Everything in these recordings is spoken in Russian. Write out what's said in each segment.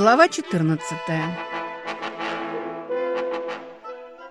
Глава 14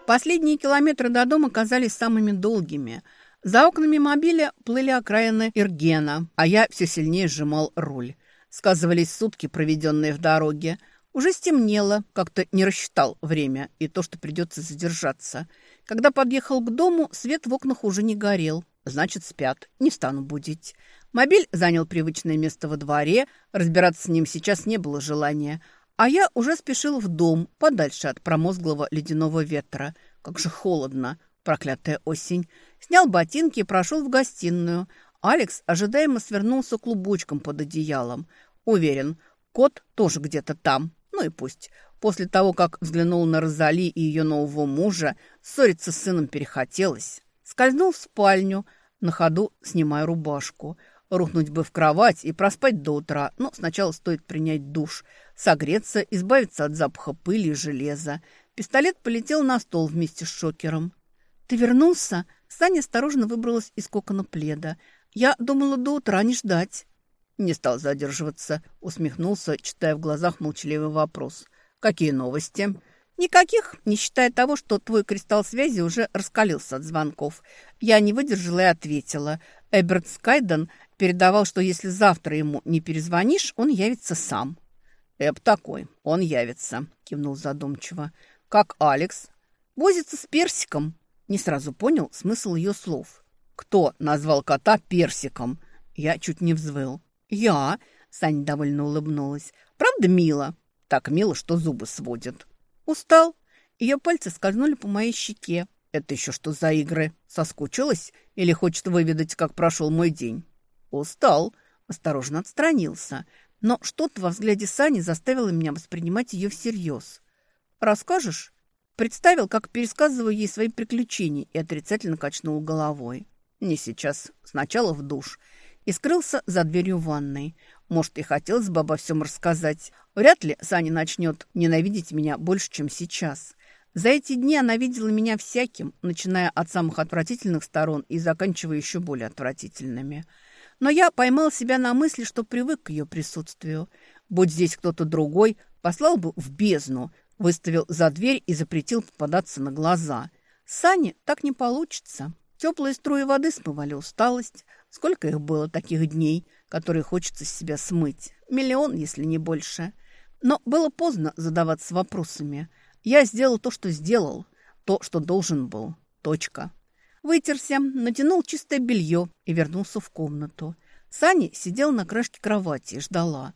Последние километры до дома казались самыми долгими. За окнами мобиля плыли окраины Иргена, а я все сильнее сжимал руль. Сказывались сутки, проведенные в дороге. Уже стемнело, как-то не рассчитал время и то, что придется задержаться. Когда подъехал к дому, свет в окнах уже не горел. Значит, спят. Не стану будить. Мобиль занял привычное место во дворе. Разбираться с ним сейчас не было желания. А я уже спешил в дом, подальше от промозглого ледяного ветра. Как же холодно, проклятая осень. Снял ботинки и прошел в гостиную. Алекс ожидаемо свернулся клубочком под одеялом. Уверен, кот тоже где-то там. Ну и пусть. После того, как взглянул на Розали и ее нового мужа, ссориться с сыном перехотелось. Скользнул в спальню, на ходу снимая рубашку. Рухнуть бы в кровать и проспать до утра, но сначала стоит принять душ, согреться, избавиться от запаха пыли и железа. Пистолет полетел на стол вместе с шокером. «Ты вернулся?» Саня осторожно выбралась из кокона пледа. «Я думала до утра не ждать». Не стал задерживаться, усмехнулся, читая в глазах молчаливый вопрос. «Какие новости?» «Никаких, не считая того, что твой кристалл связи уже раскалился от звонков. Я не выдержала и ответила. Эберт Скайден передавал, что если завтра ему не перезвонишь, он явится сам». «Эб такой, он явится», — кивнул задумчиво. «Как Алекс?» «Возится с персиком». Не сразу понял смысл ее слов. «Кто назвал кота персиком?» Я чуть не взвыл. «Я?» — Саня довольно улыбнулась. «Правда мило?» «Так мило, что зубы сводят». «Устал?» Ее пальцы скользнули по моей щеке. «Это еще что за игры? Соскучилась? Или хочет выведать, как прошел мой день?» «Устал», — осторожно отстранился. Но что-то во взгляде Сани заставило меня воспринимать ее всерьез. «Расскажешь?» Представил, как пересказываю ей свои приключения и отрицательно качнул головой. «Не сейчас. Сначала в душ». И скрылся за дверью ванной. Может, и хотелось бы обо всем рассказать. Вряд ли Саня начнет ненавидеть меня больше, чем сейчас. За эти дни она видела меня всяким, начиная от самых отвратительных сторон и заканчивая еще более отвратительными. Но я поймал себя на мысли, что привык к ее присутствию. Будь здесь кто-то другой, послал бы в бездну, выставил за дверь и запретил попадаться на глаза. Сане так не получится. Теплые струи воды смывали усталость. Сколько их было таких дней – который хочется с себя смыть. Миллион, если не больше. Но было поздно задаваться вопросами. Я сделал то, что сделал, то, что должен был. Точка. Вытерся, натянул чистое белье и вернулся в комнату. Сани сидел на крышке кровати и ждала.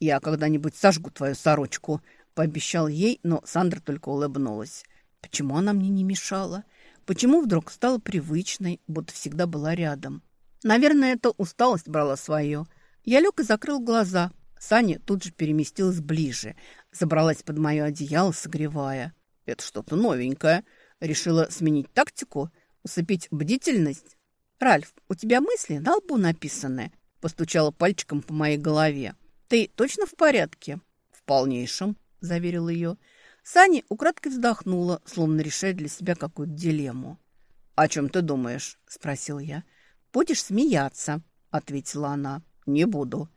«Я когда-нибудь сожгу твою сорочку», – пообещал ей, но Сандра только улыбнулась. Почему она мне не мешала? Почему вдруг стала привычной, будто всегда была рядом? Наверное, эта усталость брала свое. Я лег и закрыл глаза. Саня тут же переместилась ближе, забралась под мое одеяло, согревая. «Это что-то новенькое. Решила сменить тактику, усыпить бдительность?» «Ральф, у тебя мысли на лбу написаны?» Постучала пальчиком по моей голове. «Ты точно в порядке?» «В полнейшем», — заверил ее. Саня украдкой вздохнула, словно решая для себя какую-то дилемму. «О чем ты думаешь?» — спросил я. «Будешь смеяться», — ответила она. «Не буду».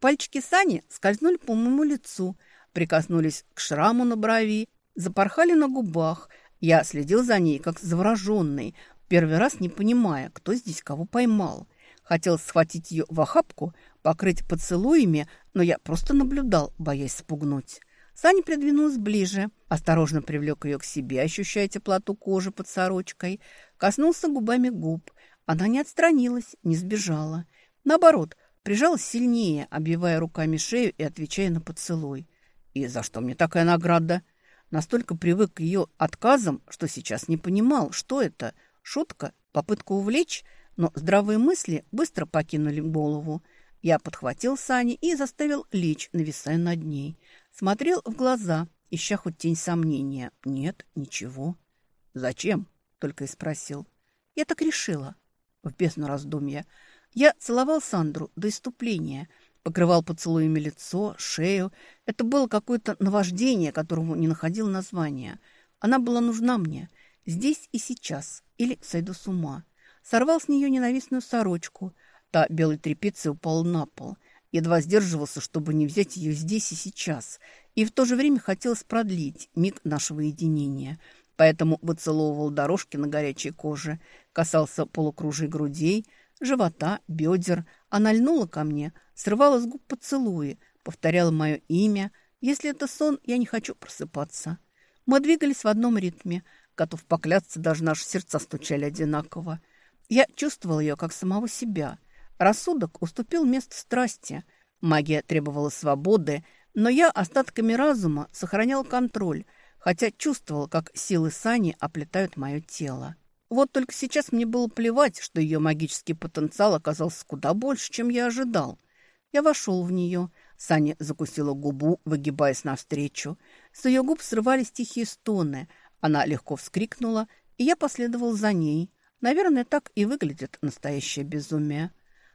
Пальчики Сани скользнули по моему лицу, прикоснулись к шраму на брови, запорхали на губах. Я следил за ней, как завороженный, первый раз не понимая, кто здесь кого поймал. Хотел схватить ее в охапку, покрыть поцелуями, но я просто наблюдал, боясь спугнуть. Саня придвинулась ближе, осторожно привлек ее к себе, ощущая теплоту кожи под сорочкой, коснулся губами губ, она не отстранилась, не сбежала. Наоборот, прижалась сильнее, обвивая руками шею и отвечая на поцелуй. И за что мне такая награда? Настолько привык к ее отказам, что сейчас не понимал, что это. Шутка, попытка увлечь, но здравые мысли быстро покинули голову. Я подхватил Сани и заставил лечь, нависая над ней. Смотрел в глаза, ища хоть тень сомнения. Нет, ничего. «Зачем?» — только и спросил. «Я так решила в бездну раздумья. Я целовал Сандру до иступления, покрывал поцелуями лицо, шею. Это было какое-то наваждение, которому не находил названия. Она была нужна мне здесь и сейчас, или сойду с ума. Сорвал с нее ненавистную сорочку. Та белой тряпицей упала на пол. Едва сдерживался, чтобы не взять ее здесь и сейчас. И в то же время хотелось продлить миг нашего единения. Поэтому выцеловывал дорожки на горячей коже, касался полукружий грудей, живота, бедер. Она льнула ко мне, срывала с губ поцелуи, повторяла мое имя. Если это сон, я не хочу просыпаться. Мы двигались в одном ритме. Готов поклясться, даже наши сердца стучали одинаково. Я чувствовал ее как самого себя. Рассудок уступил место страсти. Магия требовала свободы, но я остатками разума сохранял контроль, хотя чувствовал, как силы Сани оплетают мое тело. Вот только сейчас мне было плевать, что ее магический потенциал оказался куда больше, чем я ожидал. Я вошел в нее. Саня закусила губу, выгибаясь навстречу. С ее губ срывались тихие стоны. Она легко вскрикнула, и я последовал за ней. Наверное, так и выглядит настоящее безумие.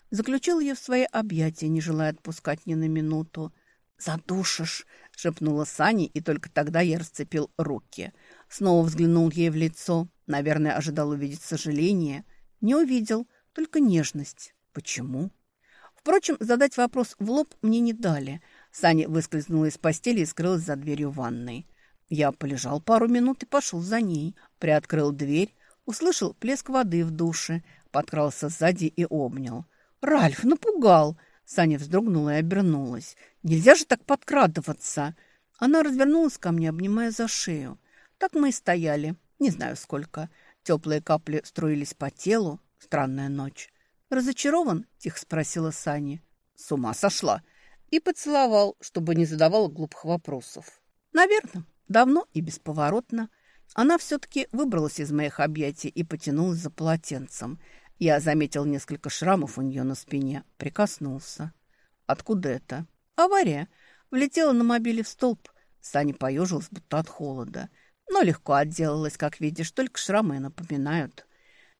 Заключил ее в свои объятия, не желая отпускать ни на минуту. «Задушишь!» — шепнула Сани, и только тогда я расцепил руки. Снова взглянул ей в лицо. Наверное, ожидал увидеть сожаление. Не увидел, только нежность. Почему? Впрочем, задать вопрос в лоб мне не дали. Саня выскользнула из постели и скрылась за дверью ванной. Я полежал пару минут и пошел за ней. Приоткрыл дверь, услышал плеск воды в душе, подкрался сзади и обнял. «Ральф, напугал!» Саня вздрогнула и обернулась. «Нельзя же так подкрадываться!» Она развернулась ко мне, обнимая за шею. Так мы и стояли. Не знаю сколько. Теплые капли струились по телу. Странная ночь. «Разочарован?» – тихо спросила Сани. «С ума сошла!» И поцеловал, чтобы не задавала глупых вопросов. «Наверное, давно и бесповоротно». Она все-таки выбралась из моих объятий и потянулась за полотенцем – я заметил несколько шрамов у нее на спине, прикоснулся. Откуда это? Авария. Влетела на мобиле в столб. Саня поежилась, будто от холода. Но легко отделалась, как видишь, только шрамы напоминают.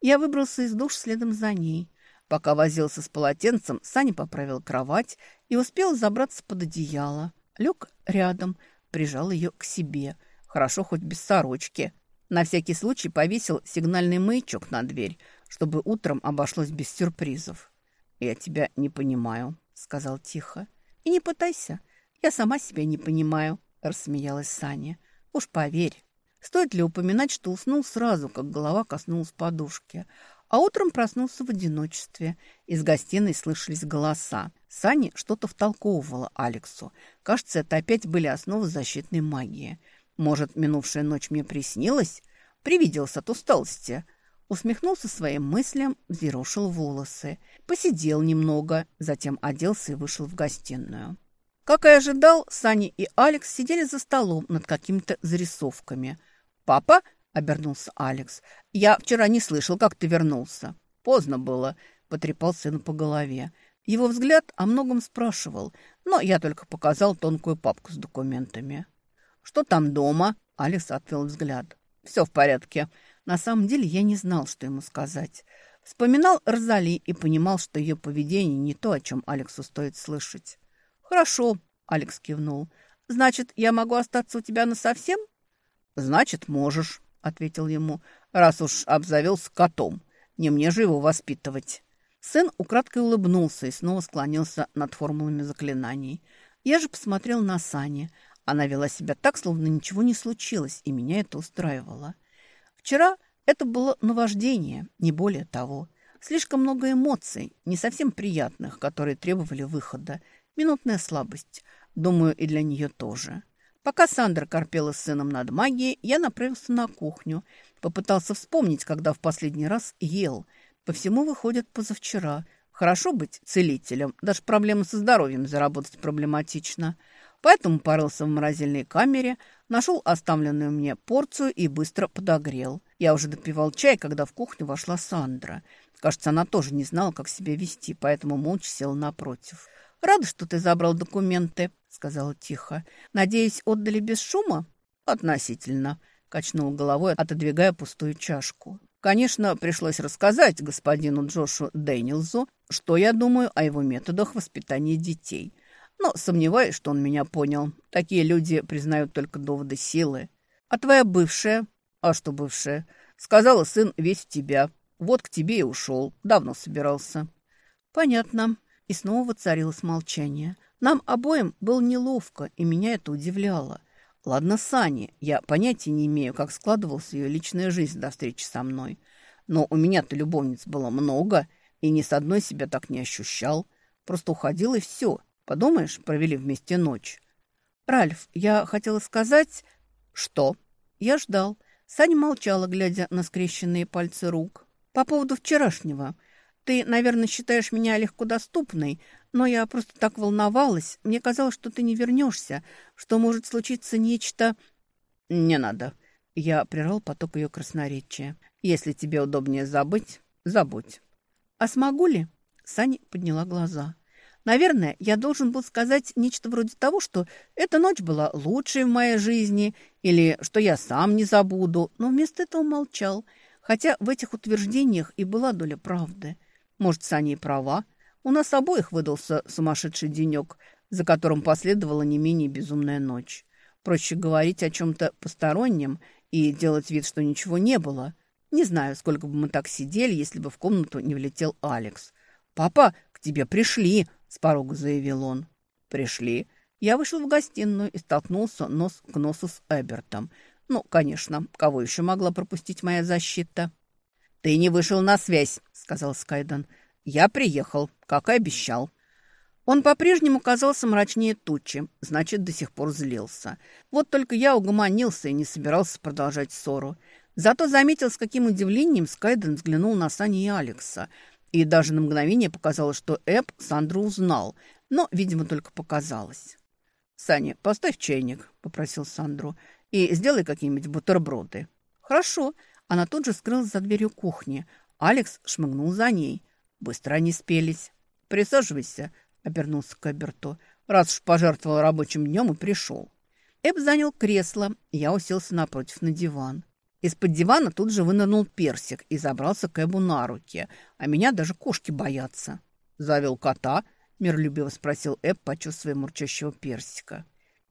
Я выбрался из душ следом за ней. Пока возился с полотенцем, Саня поправил кровать и успел забраться под одеяло. Лег рядом, прижал ее к себе. Хорошо хоть без сорочки. На всякий случай повесил сигнальный маячок на дверь – чтобы утром обошлось без сюрпризов. «Я тебя не понимаю», — сказал тихо. «И не пытайся. Я сама себя не понимаю», — рассмеялась Саня. «Уж поверь. Стоит ли упоминать, что уснул сразу, как голова коснулась подушки, а утром проснулся в одиночестве. Из гостиной слышались голоса. Сани что-то втолковывала Алексу. Кажется, это опять были основы защитной магии. Может, минувшая ночь мне приснилась? Привиделся от усталости. Усмехнулся своим мыслям, взъерошил волосы. Посидел немного, затем оделся и вышел в гостиную. Как и ожидал, Саня и Алекс сидели за столом над какими-то зарисовками. «Папа?» – обернулся Алекс. «Я вчера не слышал, как ты вернулся». «Поздно было», – потрепал сына по голове. Его взгляд о многом спрашивал, но я только показал тонкую папку с документами. «Что там дома?» – Алекс отвел взгляд. «Все в порядке», на самом деле я не знал, что ему сказать. Вспоминал Розали и понимал, что ее поведение не то, о чем Алексу стоит слышать. «Хорошо», — Алекс кивнул. «Значит, я могу остаться у тебя насовсем?» «Значит, можешь», — ответил ему, «раз уж обзавелся котом. Не мне же его воспитывать». Сын украдкой улыбнулся и снова склонился над формулами заклинаний. Я же посмотрел на Сани. Она вела себя так, словно ничего не случилось, и меня это устраивало. Вчера это было наваждение, не более того. Слишком много эмоций, не совсем приятных, которые требовали выхода. Минутная слабость. Думаю, и для нее тоже. Пока Сандра корпела с сыном над магией, я направился на кухню. Попытался вспомнить, когда в последний раз ел. По всему выходит позавчера. Хорошо быть целителем. Даже проблемы со здоровьем заработать проблематично. Поэтому порылся в морозильной камере, нашел оставленную мне порцию и быстро подогрел. Я уже допивал чай, когда в кухню вошла Сандра. Кажется, она тоже не знала, как себя вести, поэтому молча села напротив. «Рада, что ты забрал документы», — сказала тихо. «Надеюсь, отдали без шума?» «Относительно», — качнул головой, отодвигая пустую чашку. Конечно, пришлось рассказать господину Джошу Дэниелзу, что я думаю о его методах воспитания детей — но сомневаюсь, что он меня понял. Такие люди признают только доводы силы. А твоя бывшая? А что бывшая? Сказала, сын весь в тебя. Вот к тебе и ушел. Давно собирался. Понятно. И снова воцарилось молчание. Нам обоим было неловко, и меня это удивляло. Ладно, Сани, я понятия не имею, как складывалась ее личная жизнь до встречи со мной. Но у меня-то любовниц было много, и ни с одной себя так не ощущал. Просто уходил, и все. Подумаешь, провели вместе ночь. «Ральф, я хотела сказать...» «Что?» Я ждал. Саня молчала, глядя на скрещенные пальцы рук. «По поводу вчерашнего. Ты, наверное, считаешь меня легкодоступной, но я просто так волновалась. Мне казалось, что ты не вернешься, что может случиться нечто...» «Не надо». Я прервал поток ее красноречия. «Если тебе удобнее забыть, забудь». «А смогу ли?» Саня подняла глаза. Наверное, я должен был сказать нечто вроде того, что эта ночь была лучшей в моей жизни, или что я сам не забуду, но вместо этого молчал, хотя в этих утверждениях и была доля правды. Может, Саня и права. У нас обоих выдался сумасшедший денек, за которым последовала не менее безумная ночь. Проще говорить о чем-то постороннем и делать вид, что ничего не было. Не знаю, сколько бы мы так сидели, если бы в комнату не влетел Алекс. «Папа, к тебе пришли!» — с порога заявил он. «Пришли». Я вышел в гостиную и столкнулся нос к носу с Эбертом. Ну, конечно, кого еще могла пропустить моя защита? «Ты не вышел на связь», — сказал Скайден. «Я приехал, как и обещал». Он по-прежнему казался мрачнее тучи, значит, до сих пор злился. Вот только я угомонился и не собирался продолжать ссору. Зато заметил, с каким удивлением Скайден взглянул на Сани и Алекса — и даже на мгновение показалось, что Эб Сандру узнал, но, видимо, только показалось. «Саня, поставь чайник», — попросил Сандру, — «и сделай какие-нибудь бутерброды». «Хорошо». Она тут же скрылась за дверью кухни. Алекс шмыгнул за ней. Быстро они спелись. «Присаживайся», — обернулся к Эберту, «раз уж пожертвовал рабочим днем и пришел». Эб занял кресло, я уселся напротив на диван. Из-под дивана тут же вынырнул персик и забрался к Эбу на руки, а меня даже кошки боятся. «Завел кота?» – миролюбиво спросил Эб, почувствуя мурчащего персика.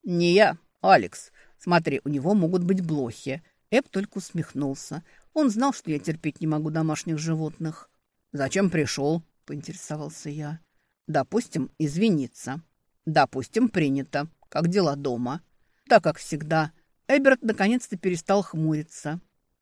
«Не я, Алекс. Смотри, у него могут быть блохи». Эб только усмехнулся. Он знал, что я терпеть не могу домашних животных. «Зачем пришел?» – поинтересовался я. «Допустим, извиниться». «Допустим, принято. Как дела дома?» «Так, как всегда. Эберт наконец-то перестал хмуриться.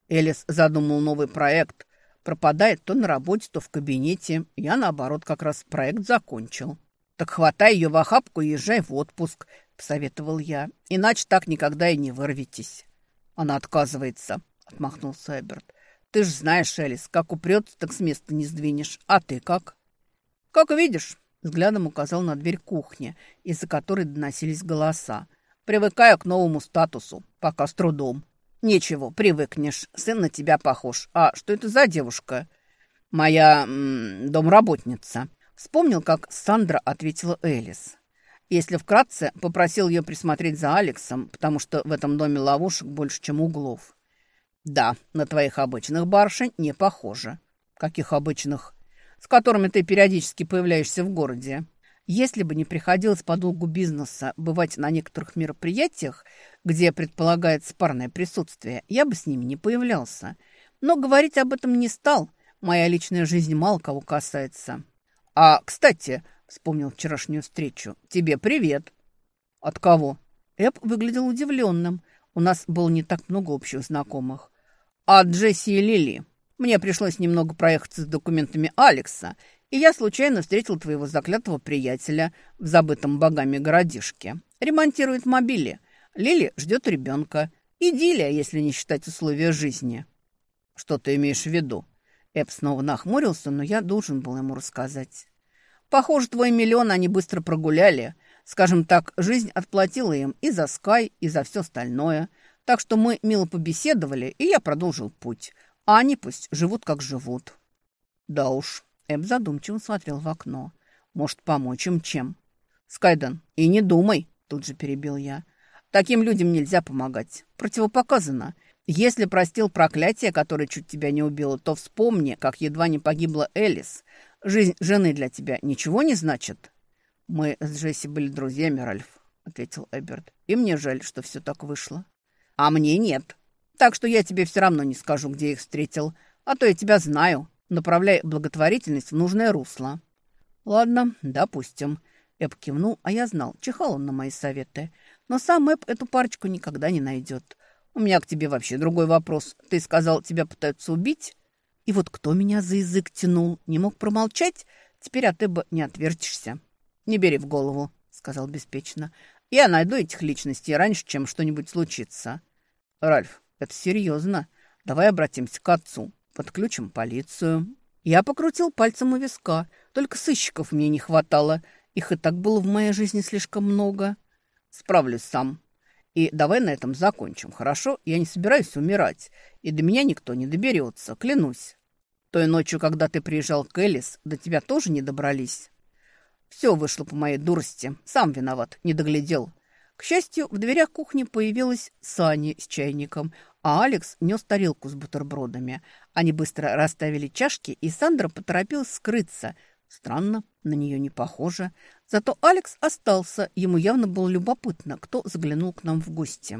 Элис задумал новый проект. Пропадает то на работе, то в кабинете. Я, наоборот, как раз проект закончил. «Так хватай ее в охапку и езжай в отпуск», — посоветовал я. «Иначе так никогда и не вырветесь». «Она отказывается», — отмахнулся Эберт. «Ты ж знаешь, Элис, как упрется, так с места не сдвинешь. А ты как?» «Как видишь», — взглядом указал на дверь кухни, из-за которой доносились голоса. Привыкаю к новому статусу, пока с трудом. Ничего, привыкнешь. Сын на тебя похож. А что это за девушка? Моя м -м, домработница. Вспомнил, как Сандра ответила Элис. Если вкратце, попросил ее присмотреть за Алексом, потому что в этом доме ловушек больше, чем углов. Да, на твоих обычных барышень не похоже. Каких обычных? С которыми ты периодически появляешься в городе. Если бы не приходилось по долгу бизнеса бывать на некоторых мероприятиях, где предполагается парное присутствие, я бы с ними не появлялся. Но говорить об этом не стал. Моя личная жизнь мало кого касается. А, кстати, вспомнил вчерашнюю встречу. Тебе привет. От кого? Эб выглядел удивленным. У нас было не так много общих знакомых. От Джесси и Лили. Мне пришлось немного проехаться с документами Алекса, и я случайно встретил твоего заклятого приятеля в забытом богами городишке. Ремонтирует мобили. Лили ждет ребенка. Идиллия, если не считать условия жизни. Что ты имеешь в виду? Эб снова нахмурился, но я должен был ему рассказать. Похоже, твой миллион они быстро прогуляли. Скажем так, жизнь отплатила им и за Скай, и за все остальное. Так что мы мило побеседовали, и я продолжил путь. А они пусть живут, как живут. Да уж, Эб задумчиво смотрел в окно. «Может, помочь им чем?» «Скайден, и не думай!» Тут же перебил я. «Таким людям нельзя помогать. Противопоказано. Если простил проклятие, которое чуть тебя не убило, то вспомни, как едва не погибла Элис. Жизнь жены для тебя ничего не значит?» «Мы с Джесси были друзьями, Ральф», — ответил Эберт. «И мне жаль, что все так вышло». «А мне нет. Так что я тебе все равно не скажу, где их встретил. А то я тебя знаю. Направляй благотворительность в нужное русло». Ладно, допустим. Эб кивнул, а я знал, чихал он на мои советы. Но сам Эб эту парочку никогда не найдет. У меня к тебе вообще другой вопрос. Ты сказал, тебя пытаются убить? И вот кто меня за язык тянул? Не мог промолчать? Теперь от Эба не отвертишься. Не бери в голову, сказал беспечно. Я найду этих личностей раньше, чем что-нибудь случится. Ральф, это серьезно. Давай обратимся к отцу. Подключим полицию. Я покрутил пальцем у виска. Только сыщиков мне не хватало. Их и так было в моей жизни слишком много. Справлюсь сам. И давай на этом закончим, хорошо? Я не собираюсь умирать. И до меня никто не доберется, клянусь. Той ночью, когда ты приезжал к Элис, до тебя тоже не добрались. Все вышло по моей дурости. Сам виноват, не доглядел. К счастью, в дверях кухни появилась Сани с чайником, а Алекс нес тарелку с бутербродами. Они быстро расставили чашки, и Сандра поторопилась скрыться. Странно, на нее не похоже. Зато Алекс остался. Ему явно было любопытно, кто заглянул к нам в гости.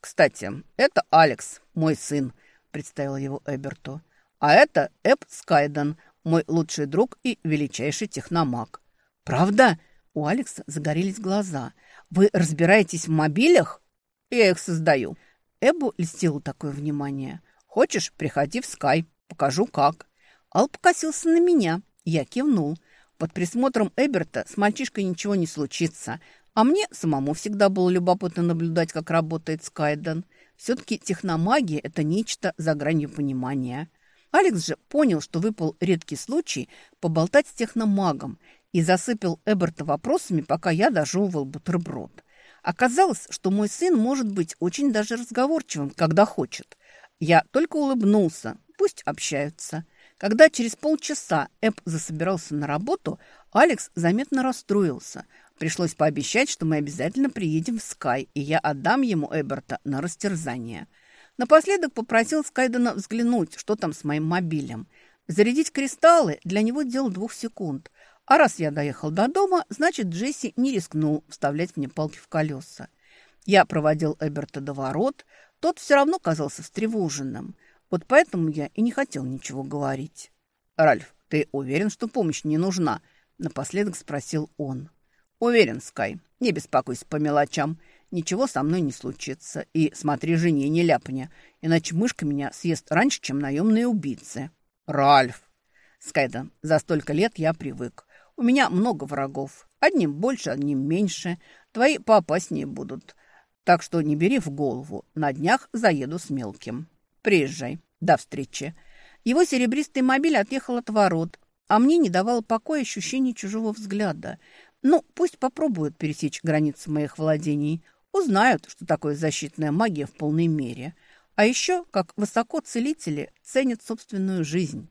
«Кстати, это Алекс, мой сын», — представил его Эберту. «А это Эб Скайден, мой лучший друг и величайший техномаг». «Правда?» — у Алекса загорелись глаза — вы разбираетесь в мобилях? Я их создаю. Эбу льстило такое внимание. Хочешь, приходи в Скай, покажу как. Ал покосился на меня. Я кивнул. Под присмотром Эберта с мальчишкой ничего не случится. А мне самому всегда было любопытно наблюдать, как работает Скайден. Все-таки техномагия – это нечто за гранью понимания. Алекс же понял, что выпал редкий случай поболтать с техномагом и засыпал Эберта вопросами, пока я дожевывал бутерброд. Оказалось, что мой сын может быть очень даже разговорчивым, когда хочет. Я только улыбнулся, пусть общаются. Когда через полчаса Эб засобирался на работу, Алекс заметно расстроился. Пришлось пообещать, что мы обязательно приедем в Скай, и я отдам ему Эберта на растерзание. Напоследок попросил Скайдена взглянуть, что там с моим мобилем. Зарядить кристаллы для него дело двух секунд, а раз я доехал до дома, значит, Джесси не рискнул вставлять мне палки в колеса. Я проводил Эберта до ворот, тот все равно казался встревоженным. Вот поэтому я и не хотел ничего говорить. «Ральф, ты уверен, что помощь не нужна?» Напоследок спросил он. «Уверен, Скай. Не беспокойся по мелочам. Ничего со мной не случится. И смотри, жене не ляпни, иначе мышка меня съест раньше, чем наемные убийцы». «Ральф!» «Скайда, за столько лет я привык. У меня много врагов. Одним больше, одним меньше. Твои поопаснее будут. Так что не бери в голову. На днях заеду с мелким. Приезжай. До встречи. Его серебристый мобиль отъехал от ворот, а мне не давало покоя ощущение чужого взгляда. Ну, пусть попробуют пересечь границы моих владений. Узнают, что такое защитная магия в полной мере. А еще, как высоко целители ценят собственную жизнь.